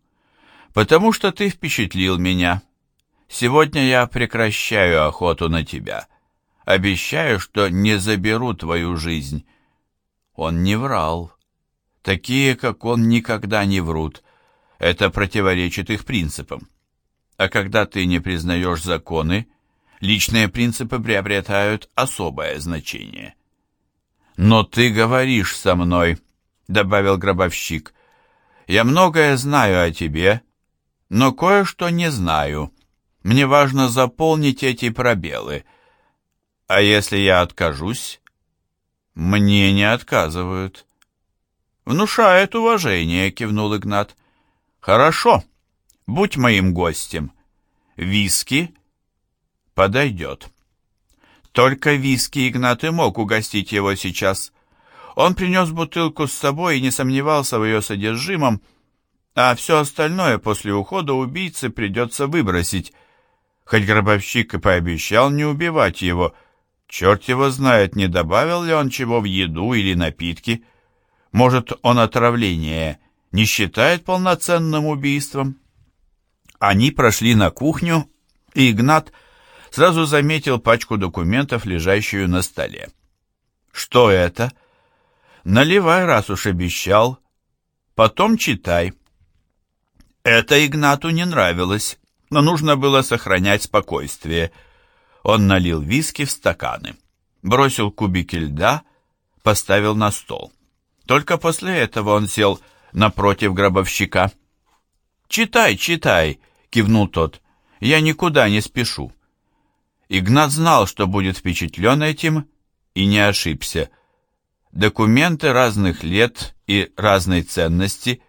Потому что ты впечатлил меня. Сегодня я прекращаю охоту на тебя. Обещаю, что не заберу твою жизнь. Он не врал. Такие, как он, никогда не врут. Это противоречит их принципам. А когда ты не признаешь законы, личные принципы приобретают особое значение. «Но ты говоришь со мной», — добавил гробовщик. «Я многое знаю о тебе, но кое-что не знаю. Мне важно заполнить эти пробелы. А если я откажусь, «Мне не отказывают». «Внушает уважение», — кивнул Игнат. «Хорошо, будь моим гостем. Виски подойдет». Только виски Игнат и мог угостить его сейчас. Он принес бутылку с собой и не сомневался в ее содержимом, а все остальное после ухода убийцы придется выбросить. Хоть гробовщик и пообещал не убивать его, Черт его знает, не добавил ли он чего в еду или напитки. Может, он отравление не считает полноценным убийством? Они прошли на кухню, и Игнат сразу заметил пачку документов, лежащую на столе. «Что это?» «Наливай, раз уж обещал. Потом читай». Это Игнату не нравилось, но нужно было сохранять спокойствие – он налил виски в стаканы, бросил кубики льда, поставил на стол. Только после этого он сел напротив гробовщика. «Читай, читай!» — кивнул тот. «Я никуда не спешу». Игнат знал, что будет впечатлен этим, и не ошибся. Документы разных лет и разной ценности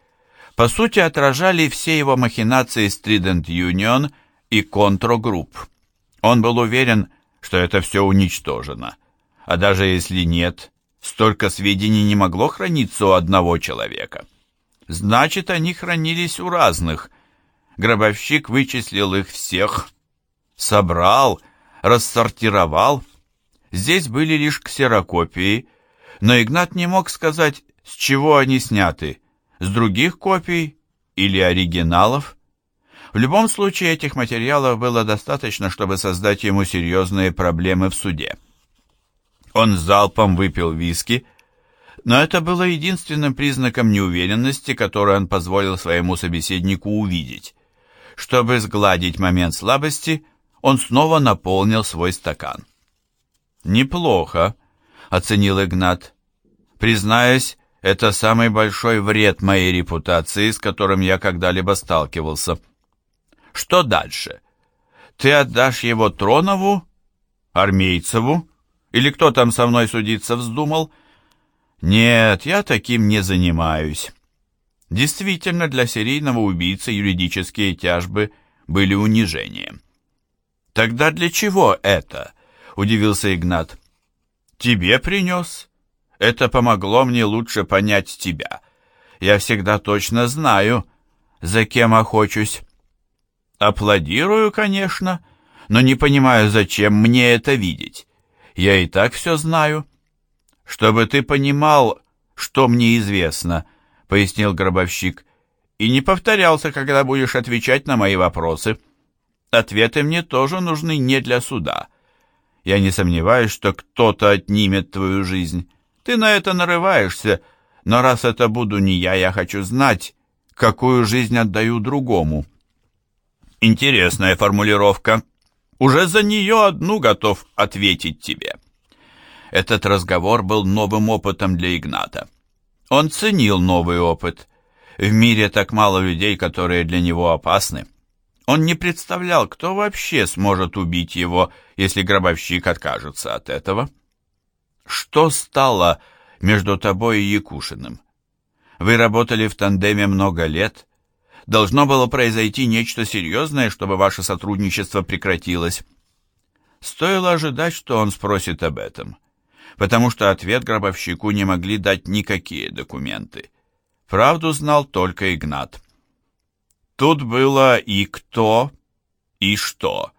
по сути отражали все его махинации с Trident Union и Contro Group. Он был уверен, что это все уничтожено. А даже если нет, столько сведений не могло храниться у одного человека. Значит, они хранились у разных. Гробовщик вычислил их всех, собрал, рассортировал. Здесь были лишь ксерокопии, но Игнат не мог сказать, с чего они сняты, с других копий или оригиналов. В любом случае этих материалов было достаточно, чтобы создать ему серьезные проблемы в суде. Он залпом выпил виски, но это было единственным признаком неуверенности, который он позволил своему собеседнику увидеть. Чтобы сгладить момент слабости, он снова наполнил свой стакан. «Неплохо», — оценил Игнат. «Признаюсь, это самый большой вред моей репутации, с которым я когда-либо сталкивался». Что дальше? Ты отдашь его Тронову, Армейцеву Или кто там со мной судиться вздумал? Нет, я таким не занимаюсь. Действительно, для серийного убийцы юридические тяжбы были унижением. «Тогда для чего это?» — удивился Игнат. «Тебе принес. Это помогло мне лучше понять тебя. Я всегда точно знаю, за кем охочусь. Аплодирую, конечно, но не понимаю, зачем мне это видеть. Я и так все знаю. Чтобы ты понимал, что мне известно, — пояснил гробовщик, — и не повторялся, когда будешь отвечать на мои вопросы. Ответы мне тоже нужны не для суда. Я не сомневаюсь, что кто-то отнимет твою жизнь. Ты на это нарываешься, но раз это буду не я, я хочу знать, какую жизнь отдаю другому. Интересная формулировка. Уже за нее одну готов ответить тебе. Этот разговор был новым опытом для Игната. Он ценил новый опыт. В мире так мало людей, которые для него опасны. Он не представлял, кто вообще сможет убить его, если гробовщик откажется от этого. Что стало между тобой и Якушиным? Вы работали в тандеме много лет. Должно было произойти нечто серьезное, чтобы ваше сотрудничество прекратилось. Стоило ожидать, что он спросит об этом, потому что ответ гробовщику не могли дать никакие документы. Правду знал только Игнат. Тут было и кто, и что.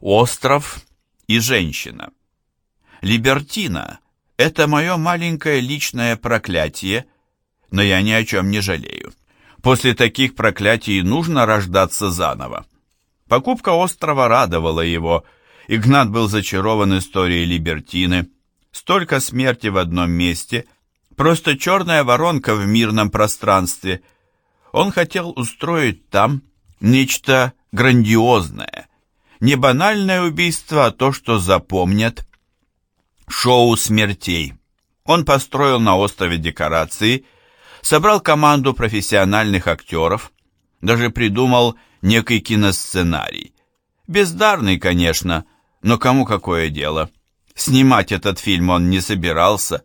Остров и женщина. Либертина — это мое маленькое личное проклятие, но я ни о чем не жалею. После таких проклятий нужно рождаться заново. Покупка острова радовала его. Игнат был зачарован историей Либертины. Столько смерти в одном месте, просто черная воронка в мирном пространстве. Он хотел устроить там нечто грандиозное. Не банальное убийство, а то, что запомнят. Шоу смертей. Он построил на острове декорации, собрал команду профессиональных актеров, даже придумал некий киносценарий. Бездарный, конечно, но кому какое дело. Снимать этот фильм он не собирался.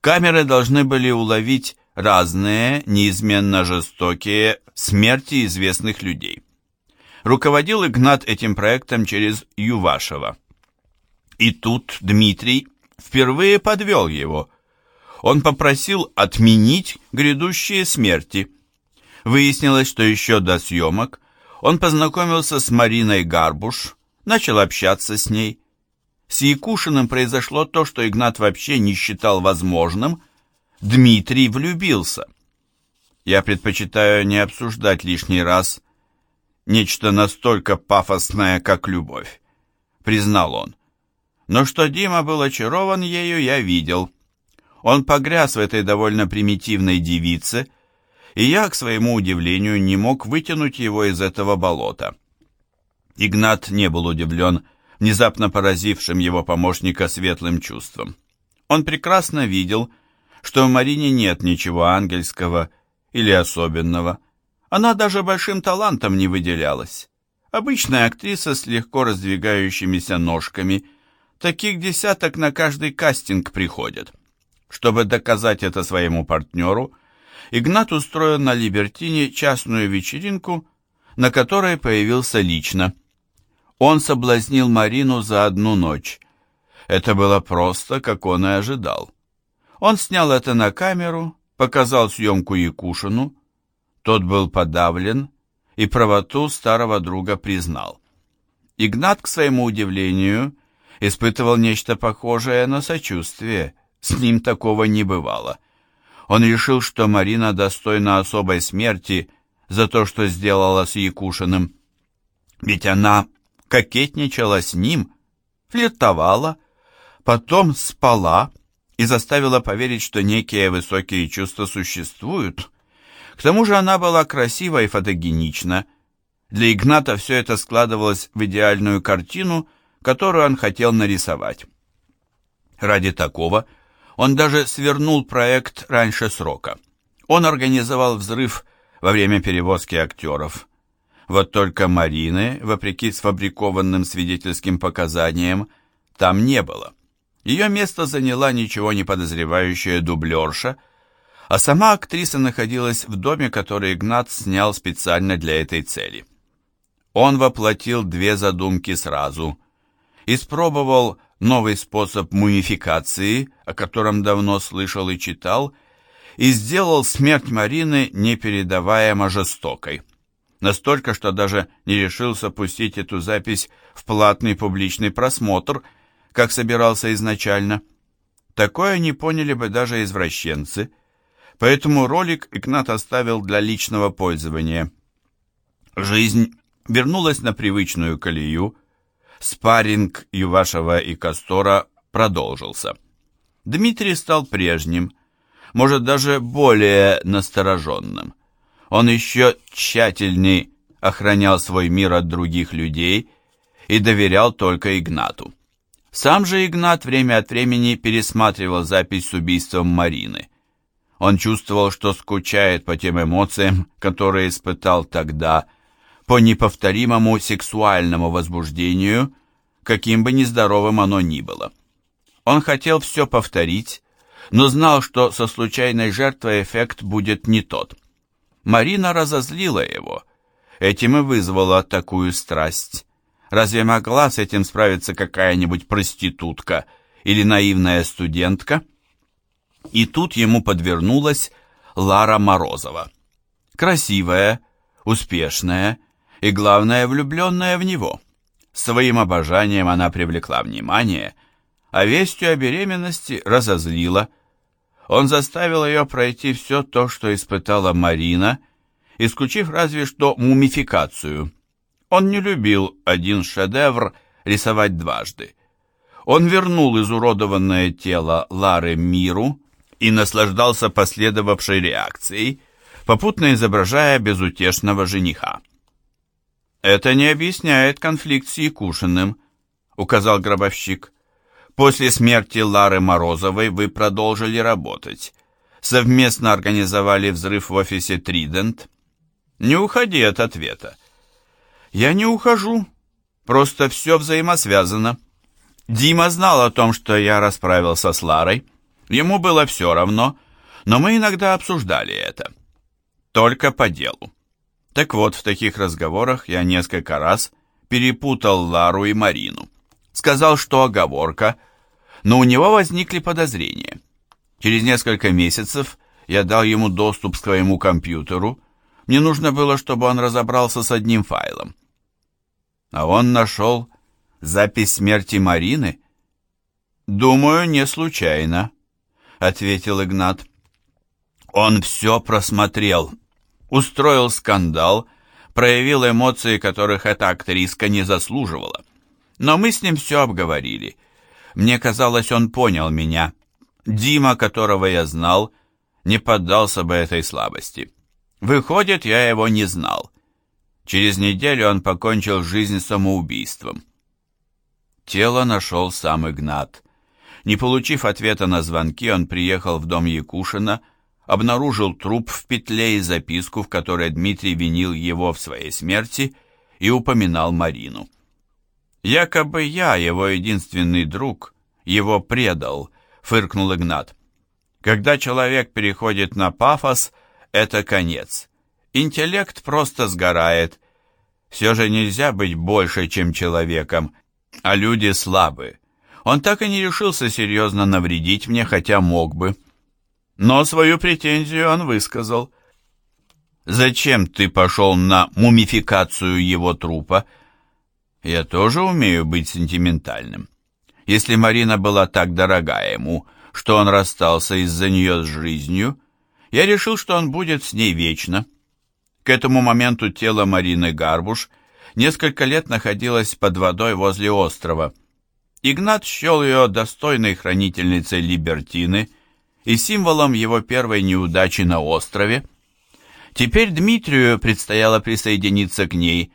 Камеры должны были уловить разные, неизменно жестокие смерти известных людей. Руководил Игнат этим проектом через Ювашева. И тут Дмитрий впервые подвел его. Он попросил отменить грядущие смерти. Выяснилось, что еще до съемок он познакомился с Мариной Гарбуш, начал общаться с ней. С Якушиным произошло то, что Игнат вообще не считал возможным. Дмитрий влюбился. Я предпочитаю не обсуждать лишний раз нечто настолько пафосное, как любовь, признал он. Но что Дима был очарован ею, я видел. Он погряз в этой довольно примитивной девице, и я, к своему удивлению, не мог вытянуть его из этого болота. Игнат не был удивлен внезапно поразившим его помощника светлым чувством. Он прекрасно видел, что в Марине нет ничего ангельского или особенного. Она даже большим талантом не выделялась. Обычная актриса с легко раздвигающимися ножками. Таких десяток на каждый кастинг приходят. Чтобы доказать это своему партнеру, Игнат устроил на Либертине частную вечеринку, на которой появился лично. Он соблазнил Марину за одну ночь. Это было просто, как он и ожидал. Он снял это на камеру, показал съемку Якушину. Тот был подавлен и правоту старого друга признал. Игнат, к своему удивлению, испытывал нечто похожее на сочувствие – с ним такого не бывало. Он решил, что Марина достойна особой смерти за то, что сделала с Якушиным. Ведь она кокетничала с ним, флиртовала, потом спала и заставила поверить, что некие высокие чувства существуют. К тому же она была красива и фотогенична. Для Игната все это складывалось в идеальную картину, которую он хотел нарисовать. Ради такого он даже свернул проект раньше срока. Он организовал взрыв во время перевозки актеров. Вот только Марины, вопреки сфабрикованным свидетельским показаниям, там не было. Ее место заняла ничего не подозревающая дублерша, а сама актриса находилась в доме, который Игнат снял специально для этой цели. Он воплотил две задумки сразу, испробовал новый способ мумификации, о котором давно слышал и читал, и сделал смерть Марины непередаваемо жестокой. Настолько, что даже не решился пустить эту запись в платный публичный просмотр, как собирался изначально. Такое не поняли бы даже извращенцы – поэтому ролик Игнат оставил для личного пользования. Жизнь вернулась на привычную колею, спарринг Ювашева и Кастора продолжился. Дмитрий стал прежним, может даже более настороженным. Он еще тщательней охранял свой мир от других людей и доверял только Игнату. Сам же Игнат время от времени пересматривал запись с убийством Марины. Он чувствовал, что скучает по тем эмоциям, которые испытал тогда, по неповторимому сексуальному возбуждению, каким бы нездоровым оно ни было. Он хотел все повторить, но знал, что со случайной жертвой эффект будет не тот. Марина разозлила его, этим и вызвала такую страсть. Разве могла с этим справиться какая-нибудь проститутка или наивная студентка? И тут ему подвернулась Лара Морозова. Красивая, успешная и, главное, влюбленная в него. Своим обожанием она привлекла внимание, а вестью о беременности разозлила. Он заставил ее пройти все то, что испытала Марина, исключив разве что мумификацию. Он не любил один шедевр рисовать дважды. Он вернул изуродованное тело Лары миру, и наслаждался последовавшей реакцией, попутно изображая безутешного жениха. «Это не объясняет конфликт с Якушиным», — указал гробовщик. «После смерти Лары Морозовой вы продолжили работать. Совместно организовали взрыв в офисе «Тридент». Не уходи от ответа». «Я не ухожу. Просто все взаимосвязано. Дима знал о том, что я расправился с Ларой». Ему было все равно, но мы иногда обсуждали это. Только по делу. Так вот, в таких разговорах я несколько раз перепутал Лару и Марину. Сказал, что оговорка, но у него возникли подозрения. Через несколько месяцев я дал ему доступ к своему компьютеру. Мне нужно было, чтобы он разобрался с одним файлом. А он нашел запись смерти Марины? Думаю, не случайно. — ответил Игнат. Он все просмотрел, устроил скандал, проявил эмоции, которых эта актриска не заслуживала. Но мы с ним все обговорили. Мне казалось, он понял меня. Дима, которого я знал, не поддался бы этой слабости. Выходит, я его не знал. Через неделю он покончил жизнь самоубийством. Тело нашел сам Игнат. Не получив ответа на звонки, он приехал в дом Якушина, обнаружил труп в петле и записку, в которой Дмитрий винил его в своей смерти и упоминал Марину. «Якобы я, его единственный друг, его предал», — фыркнул Игнат. «Когда человек переходит на пафос, это конец. Интеллект просто сгорает. Все же нельзя быть больше, чем человеком, а люди слабы. Он так и не решился серьезно навредить мне, хотя мог бы. Но свою претензию он высказал. «Зачем ты пошел на мумификацию его трупа?» «Я тоже умею быть сентиментальным. Если Марина была так дорога ему, что он расстался из-за нее с жизнью, я решил, что он будет с ней вечно». К этому моменту тело Марины Гарбуш несколько лет находилось под водой возле острова – Игнат счел ее достойной хранительницей Либертины и символом его первой неудачи на острове. Теперь Дмитрию предстояло присоединиться к ней,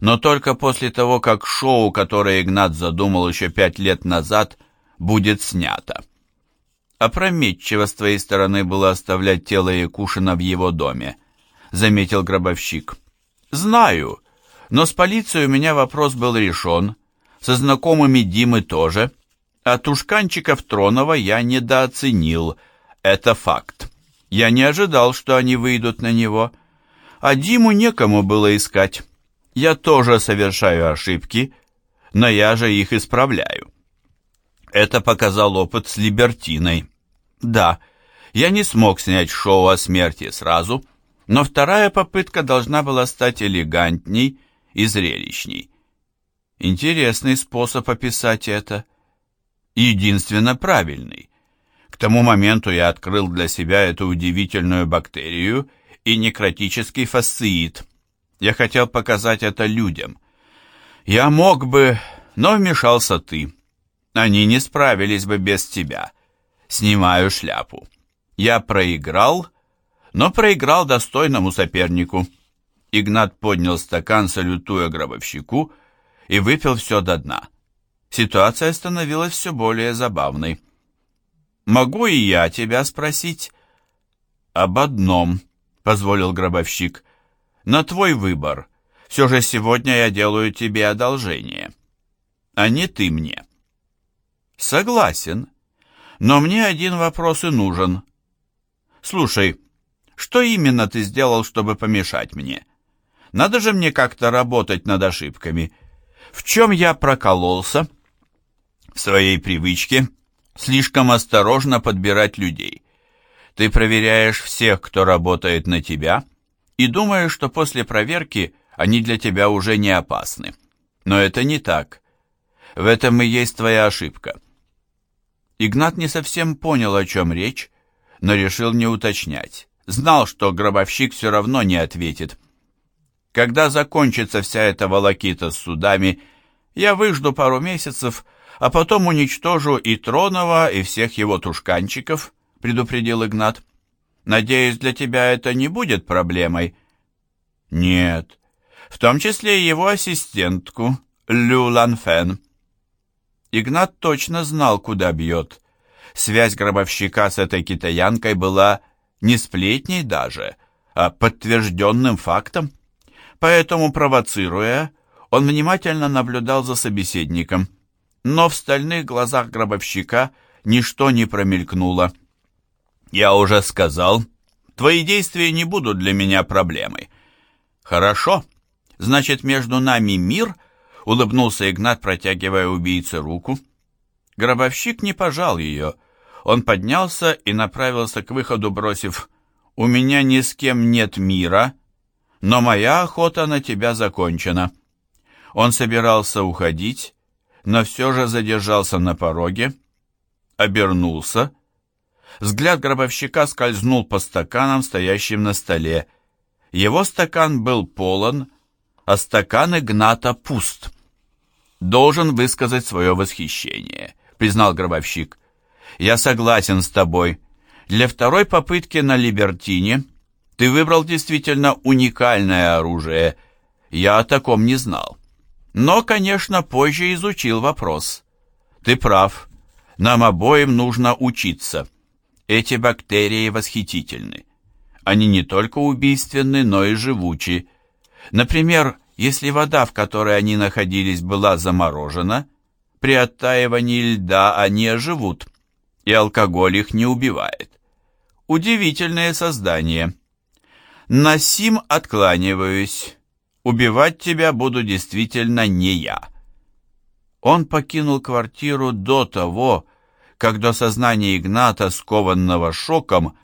но только после того, как шоу, которое Игнат задумал еще пять лет назад, будет снято. Опрометчиво с твоей стороны было оставлять тело Якушина в его доме, заметил гробовщик. Знаю, но с полицией у меня вопрос был решен, со знакомыми Димы тоже. А тушканчиков Тронова я недооценил. Это факт. Я не ожидал, что они выйдут на него. А Диму некому было искать. Я тоже совершаю ошибки, но я же их исправляю. Это показал опыт с Либертиной. Да, я не смог снять шоу о смерти сразу, но вторая попытка должна была стать элегантней и зрелищней. Интересный способ описать это. Единственно правильный. К тому моменту я открыл для себя эту удивительную бактерию и некротический фасциит. Я хотел показать это людям. Я мог бы, но вмешался ты. Они не справились бы без тебя. Снимаю шляпу. Я проиграл, но проиграл достойному сопернику. Игнат поднял стакан, салютуя гробовщику, и выпил все до дна. Ситуация становилась все более забавной. «Могу и я тебя спросить?» «Об одном», — позволил гробовщик. «На твой выбор. Все же сегодня я делаю тебе одолжение, а не ты мне». «Согласен. Но мне один вопрос и нужен. Слушай, что именно ты сделал, чтобы помешать мне? Надо же мне как-то работать над ошибками. В чем я прокололся? В своей привычке слишком осторожно подбирать людей. Ты проверяешь всех, кто работает на тебя, и думаешь, что после проверки они для тебя уже не опасны. Но это не так. В этом и есть твоя ошибка. Игнат не совсем понял, о чем речь, но решил не уточнять. Знал, что гробовщик все равно не ответит. Когда закончится вся эта волокита с судами, я выжду пару месяцев, а потом уничтожу и Тронова, и всех его тушканчиков, предупредил Игнат. Надеюсь, для тебя это не будет проблемой? Нет. В том числе и его ассистентку, Лю Ланфен. Игнат точно знал, куда бьет. Связь гробовщика с этой китаянкой была не сплетней даже, а подтвержденным фактом. Поэтому, провоцируя, он внимательно наблюдал за собеседником, но в стальных глазах гробовщика ничто не промелькнуло. «Я уже сказал, твои действия не будут для меня проблемой». «Хорошо, значит, между нами мир?» — улыбнулся Игнат, протягивая убийце руку. Гробовщик не пожал ее. Он поднялся и направился к выходу, бросив «У меня ни с кем нет мира», но моя охота на тебя закончена». Он собирался уходить, но все же задержался на пороге, обернулся. Взгляд гробовщика скользнул по стаканам, стоящим на столе. Его стакан был полон, а стакан Игната пуст. «Должен высказать свое восхищение», — признал гробовщик. «Я согласен с тобой. Для второй попытки на Либертине ты выбрал действительно уникальное оружие. Я о таком не знал. Но, конечно, позже изучил вопрос. Ты прав. Нам обоим нужно учиться. Эти бактерии восхитительны. Они не только убийственны, но и живучи. Например, если вода, в которой они находились, была заморожена, при оттаивании льда они оживут, и алкоголь их не убивает. Удивительное создание. На сим откланиваюсь. Убивать тебя буду действительно не я. Он покинул квартиру до того, как до сознания Игната, скованного шоком,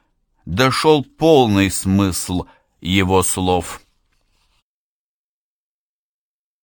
дошел полный смысл его слов.